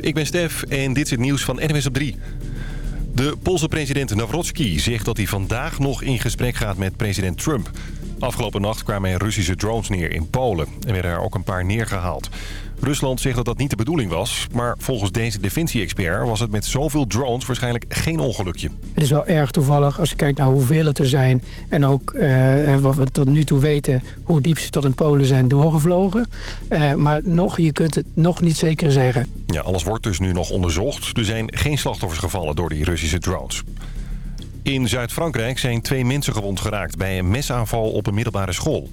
Ik ben Stef en dit is het nieuws van NWS op 3. De Poolse president Nawrocki zegt dat hij vandaag nog in gesprek gaat met president Trump. Afgelopen nacht kwamen er Russische drones neer in Polen en werden er ook een paar neergehaald. Rusland zegt dat dat niet de bedoeling was. Maar volgens deze defensie-expert was het met zoveel drones waarschijnlijk geen ongelukje. Het is wel erg toevallig als je kijkt naar hoeveel het er zijn. En ook uh, wat we tot nu toe weten hoe diep ze tot in Polen zijn doorgevlogen. Uh, maar nog, je kunt het nog niet zeker zeggen. Ja, alles wordt dus nu nog onderzocht. Er zijn geen slachtoffers gevallen door die Russische drones. In Zuid-Frankrijk zijn twee mensen gewond geraakt bij een mesaanval op een middelbare school.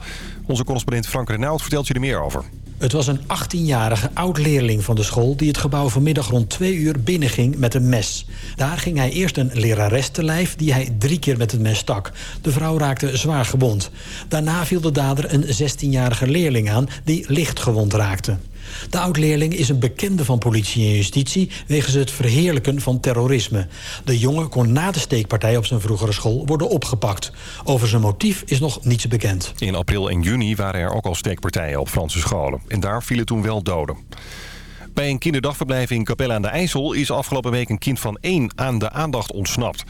Onze correspondent Frank Renaud vertelt je er meer over. Het was een 18-jarige oud-leerling van de school... die het gebouw vanmiddag rond twee uur binnenging met een mes. Daar ging hij eerst een lerares te lijf die hij drie keer met het mes stak. De vrouw raakte zwaar gewond. Daarna viel de dader een 16-jarige leerling aan die licht gewond raakte. De oud-leerling is een bekende van politie en justitie... wegens het verheerlijken van terrorisme. De jongen kon na de steekpartij op zijn vroegere school worden opgepakt. Over zijn motief is nog niets bekend. In april en juni waren er ook al steekpartijen op Franse scholen. En daar vielen toen wel doden. Bij een kinderdagverblijf in Capelle aan de IJssel is afgelopen week een kind van één aan de aandacht ontsnapt.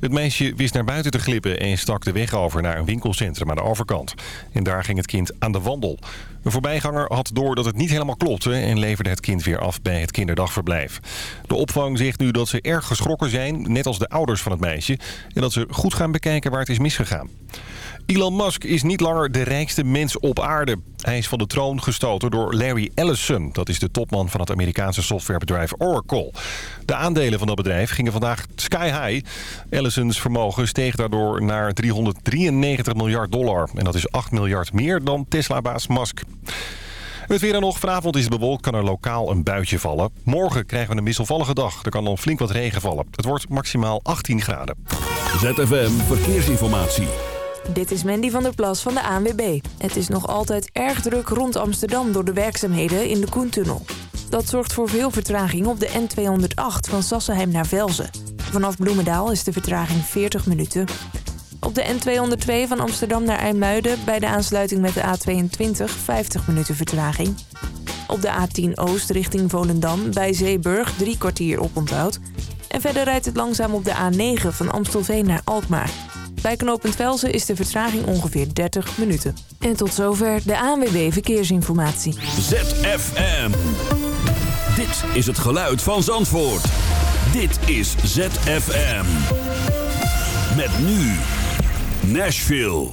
Het meisje wist naar buiten te glippen en stak de weg over naar een winkelcentrum aan de overkant. En daar ging het kind aan de wandel. Een voorbijganger had door dat het niet helemaal klopte en leverde het kind weer af bij het kinderdagverblijf. De opvang zegt nu dat ze erg geschrokken zijn, net als de ouders van het meisje, en dat ze goed gaan bekijken waar het is misgegaan. Elon Musk is niet langer de rijkste mens op aarde. Hij is van de troon gestoten door Larry Ellison. Dat is de topman van het Amerikaanse softwarebedrijf Oracle. De aandelen van dat bedrijf gingen vandaag sky high. Ellisons vermogen steeg daardoor naar 393 miljard dollar. En dat is 8 miljard meer dan Tesla-baas Musk. Het weer dan nog. Vanavond is het bewolkt, kan er lokaal een buitje vallen. Morgen krijgen we een wisselvallige dag. Er kan dan flink wat regen vallen. Het wordt maximaal 18 graden. ZFM Verkeersinformatie. Dit is Mandy van der Plas van de ANWB. Het is nog altijd erg druk rond Amsterdam door de werkzaamheden in de Koentunnel. Dat zorgt voor veel vertraging op de N208 van Sassenheim naar Velzen. Vanaf Bloemendaal is de vertraging 40 minuten. Op de N202 van Amsterdam naar IJmuiden bij de aansluiting met de A22 50 minuten vertraging. Op de A10 Oost richting Volendam bij Zeeburg drie kwartier oponthoud. En verder rijdt het langzaam op de A9 van Amstelveen naar Alkmaar. Bij knooppunt Velzen is de vertraging ongeveer 30 minuten. En tot zover de ANWB Verkeersinformatie. ZFM. Dit is het geluid van Zandvoort. Dit is ZFM. Met nu Nashville.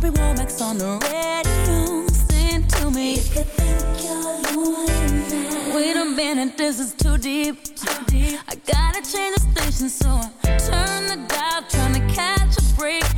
Bobby Womack's on the radio. Sing to me. If you think you're lonely Wait a minute, this is too deep. Too deep. I gotta change the station, so I turn the dial, trying to catch a break.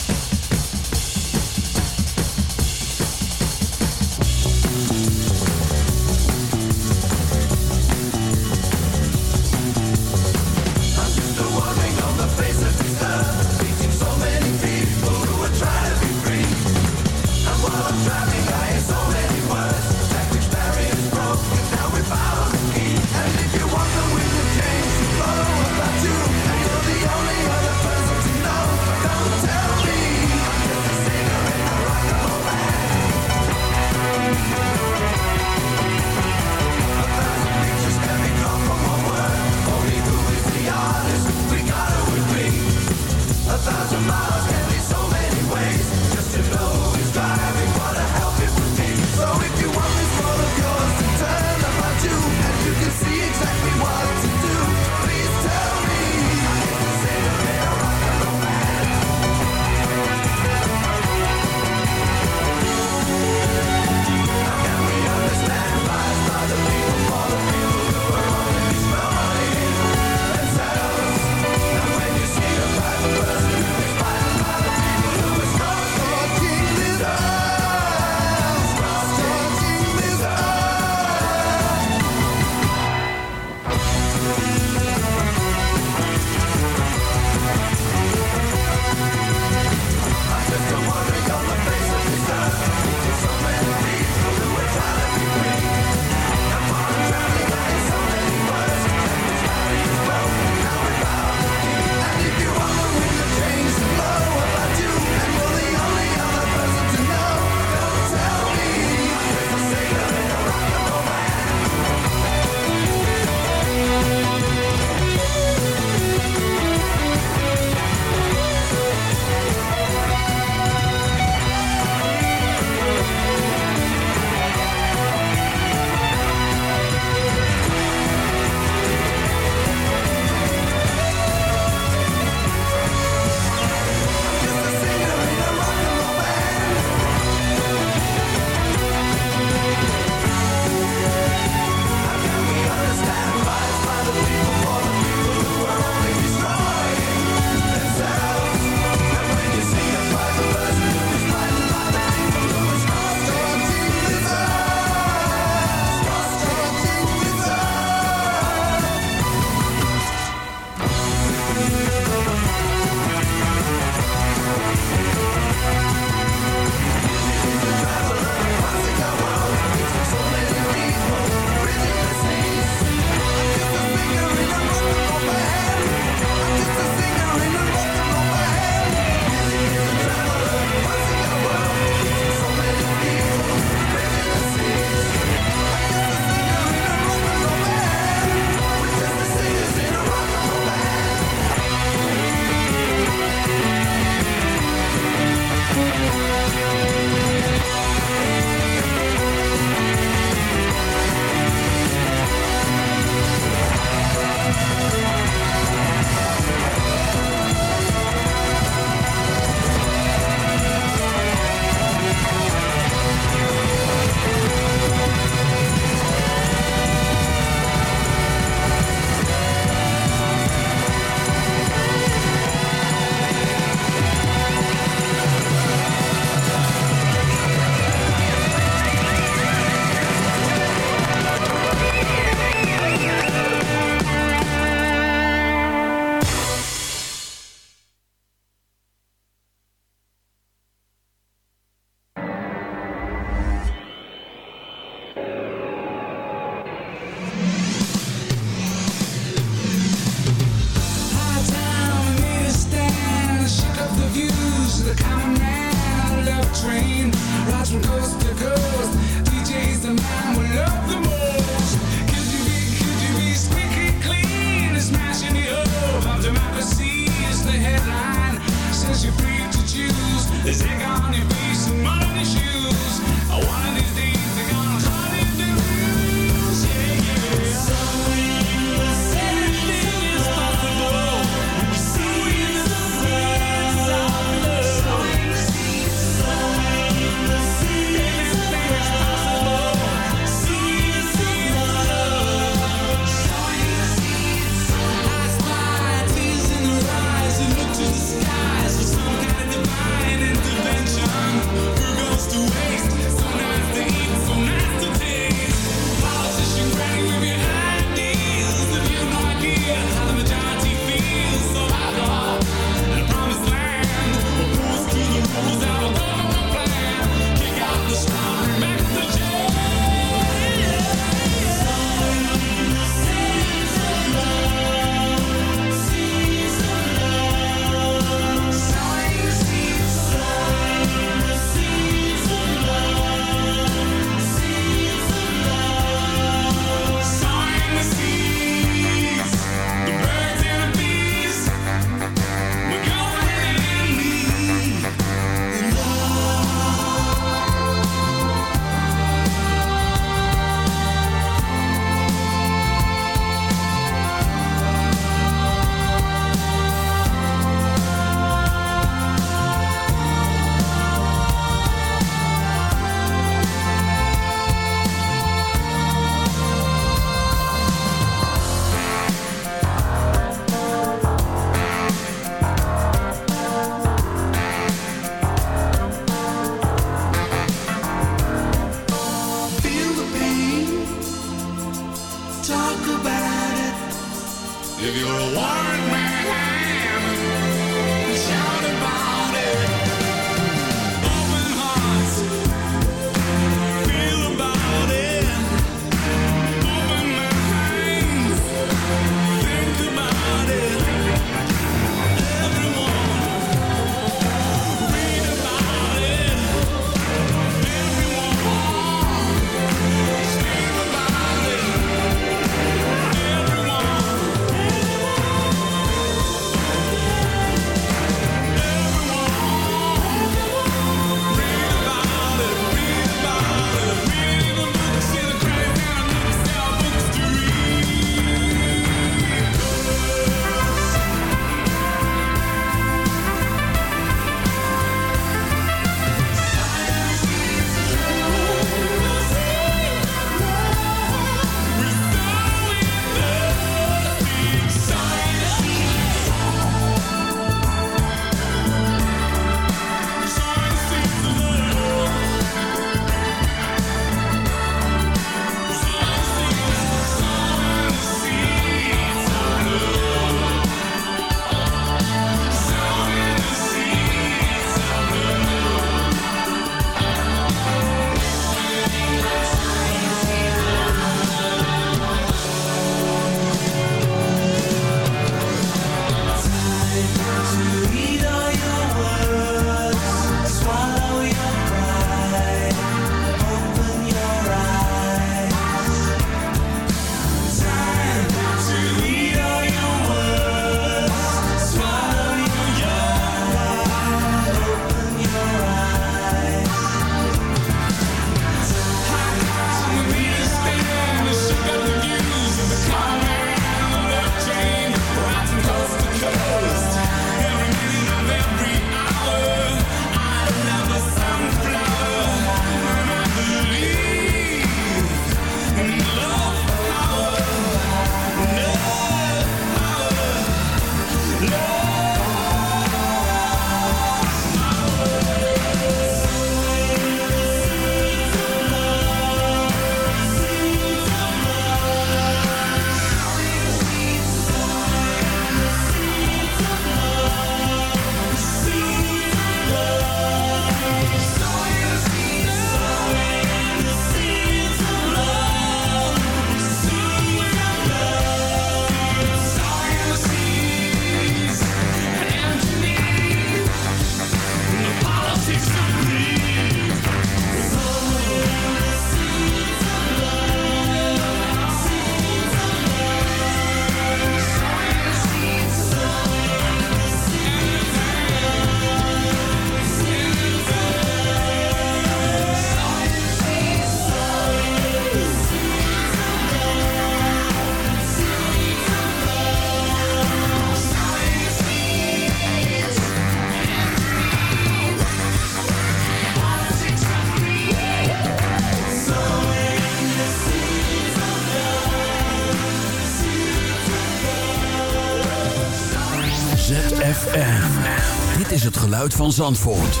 Van Zandvoort.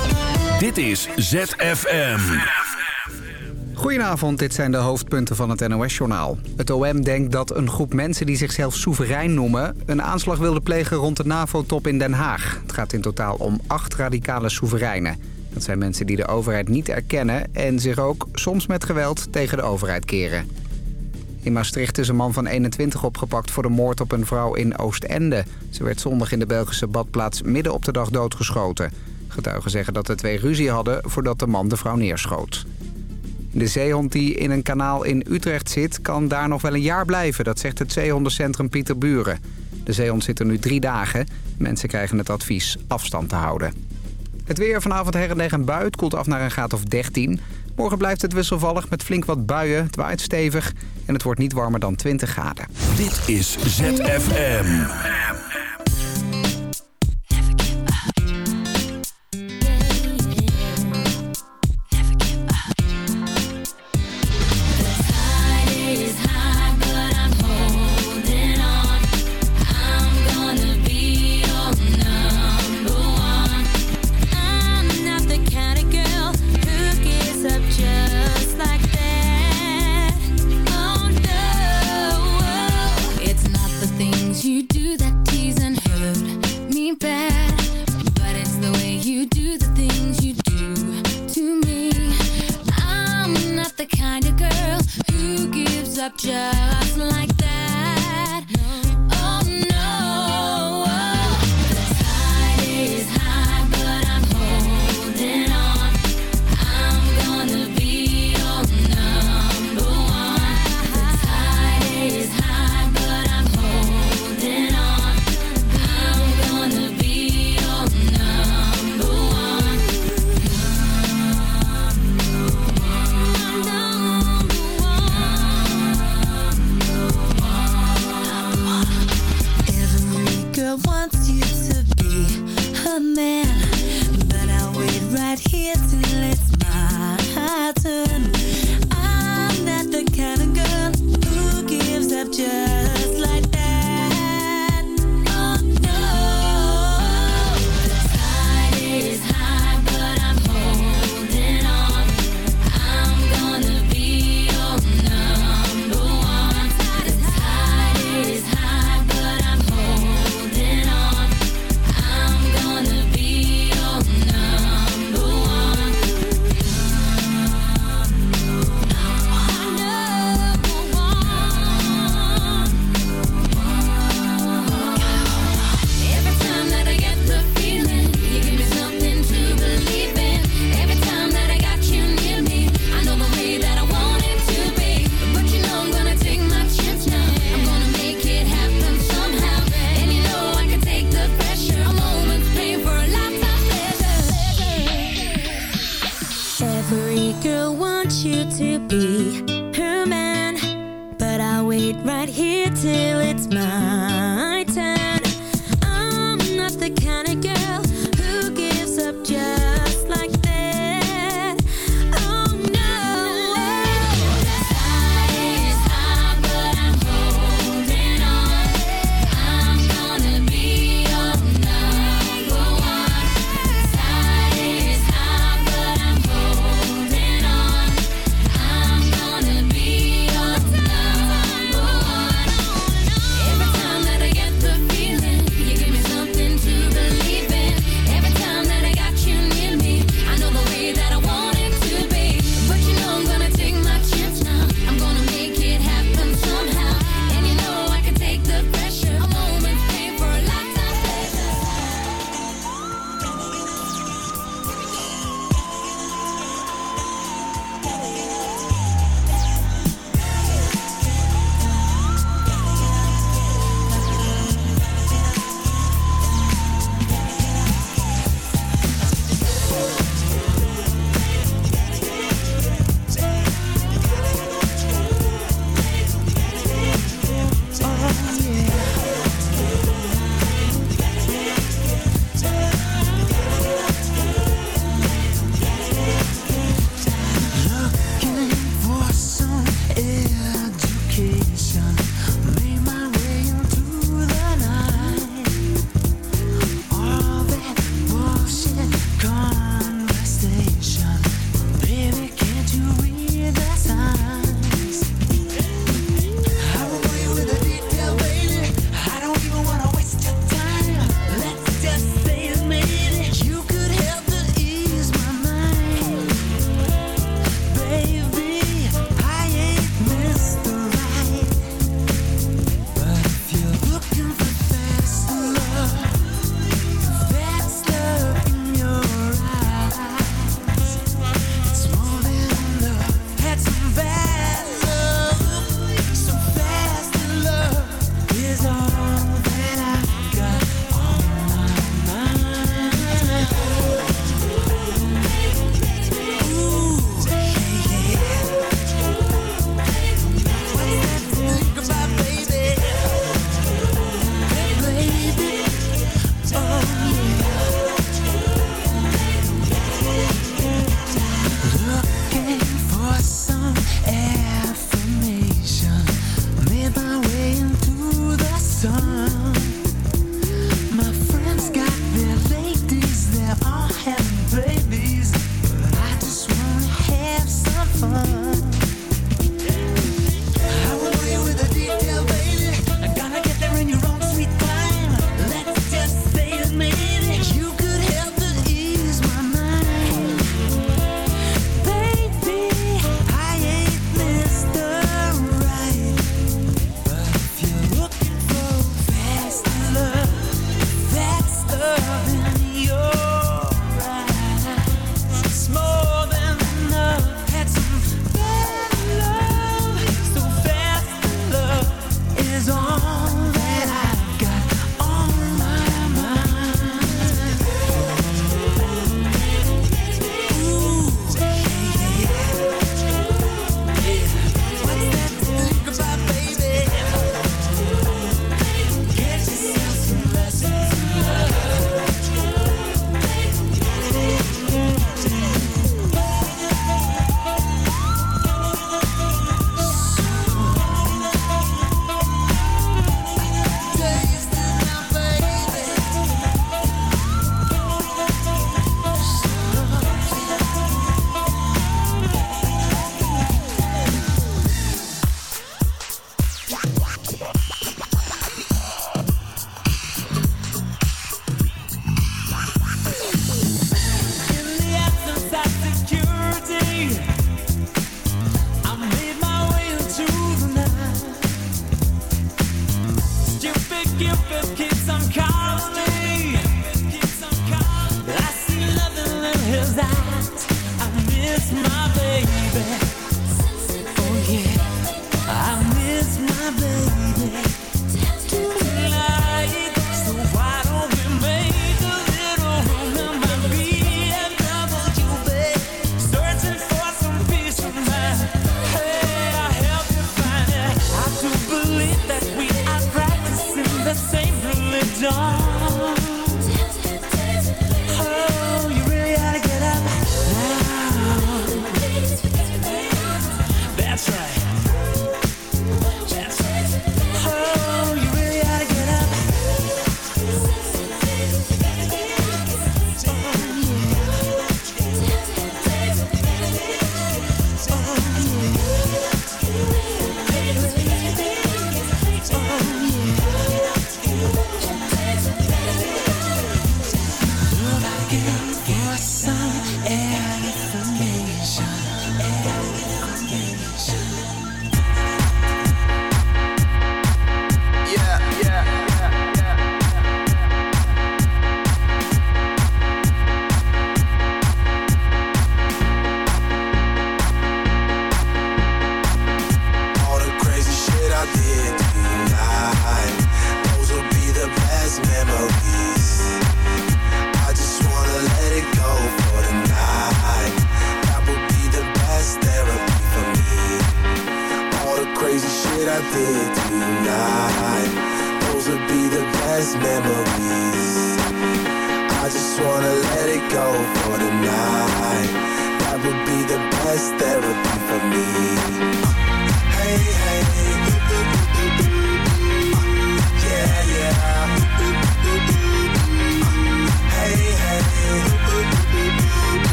Dit is ZFM. Goedenavond, dit zijn de hoofdpunten van het NOS-journaal. Het OM denkt dat een groep mensen die zichzelf soeverein noemen... een aanslag wilde plegen rond de NAVO-top in Den Haag. Het gaat in totaal om acht radicale soevereinen. Dat zijn mensen die de overheid niet erkennen... en zich ook soms met geweld tegen de overheid keren. In Maastricht is een man van 21 opgepakt voor de moord op een vrouw in Oostende. Ze werd zondag in de Belgische badplaats midden op de dag doodgeschoten. Getuigen zeggen dat de twee ruzie hadden voordat de man de vrouw neerschoot. De zeehond die in een kanaal in Utrecht zit, kan daar nog wel een jaar blijven. Dat zegt het zeehondencentrum Pieter Buren. De zeehond zit er nu drie dagen. Mensen krijgen het advies afstand te houden. Het weer vanavond her en der een koelt af naar een graad of 13. Morgen blijft het wisselvallig met flink wat buien. Het waait stevig en het wordt niet warmer dan 20 graden. Dit is ZFM.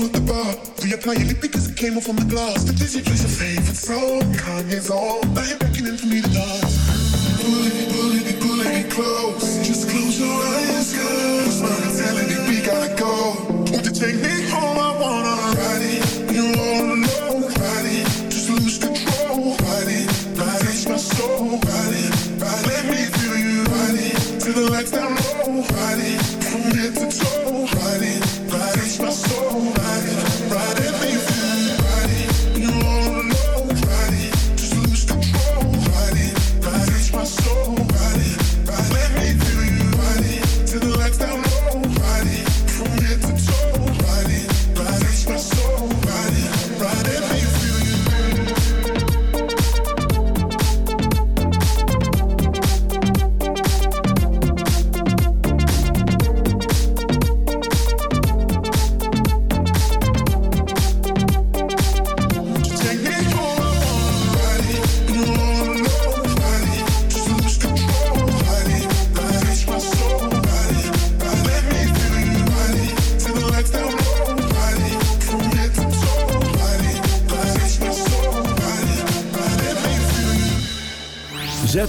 you at the bar. Reapply your lip because it came off on the glass. The Disney plays your favorite song. Kanye's on. Now you're beckoning for me to dance. Pull it, pull it, pull it close. Just close your eyes, girl. Cause my me we gotta go. Won't you take me?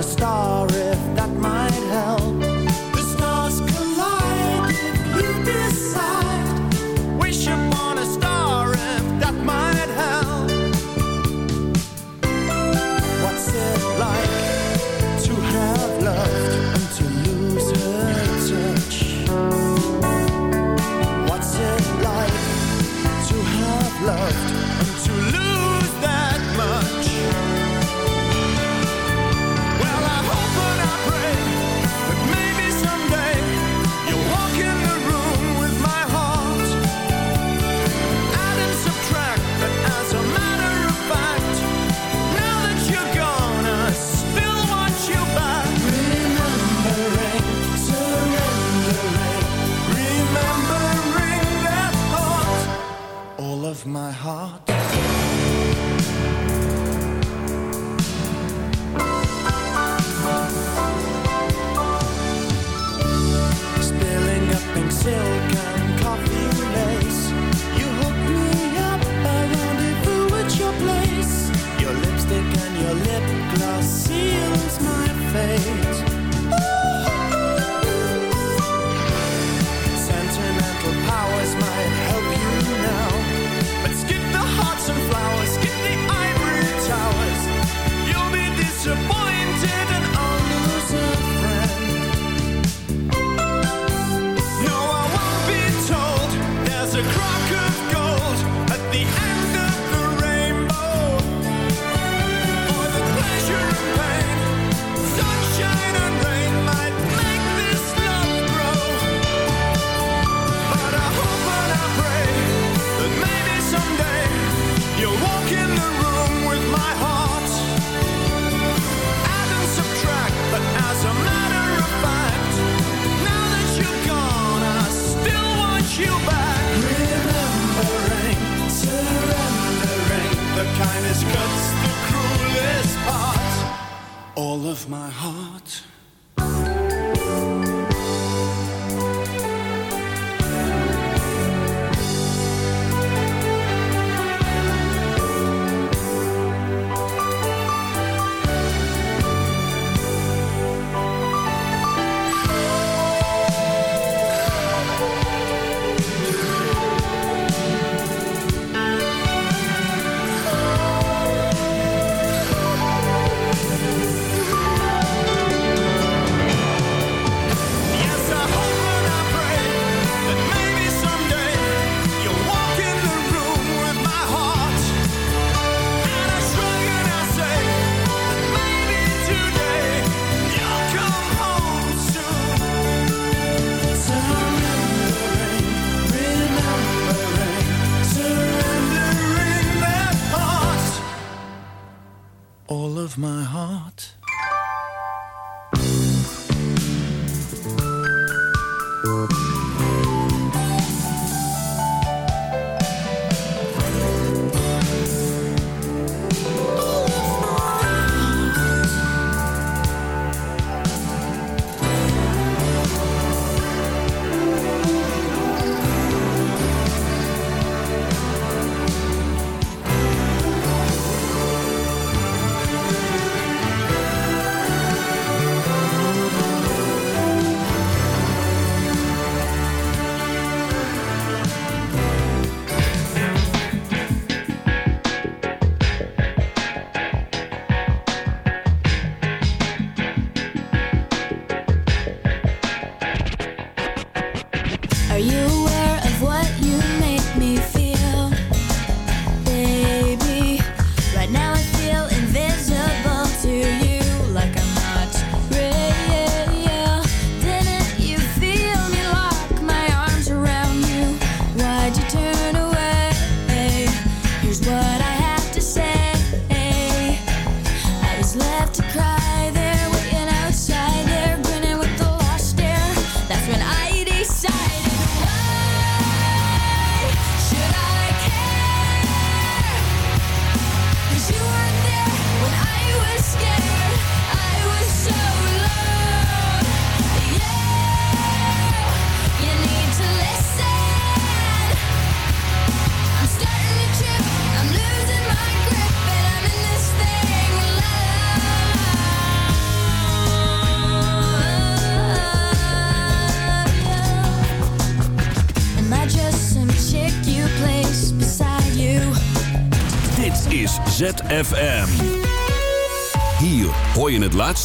a star.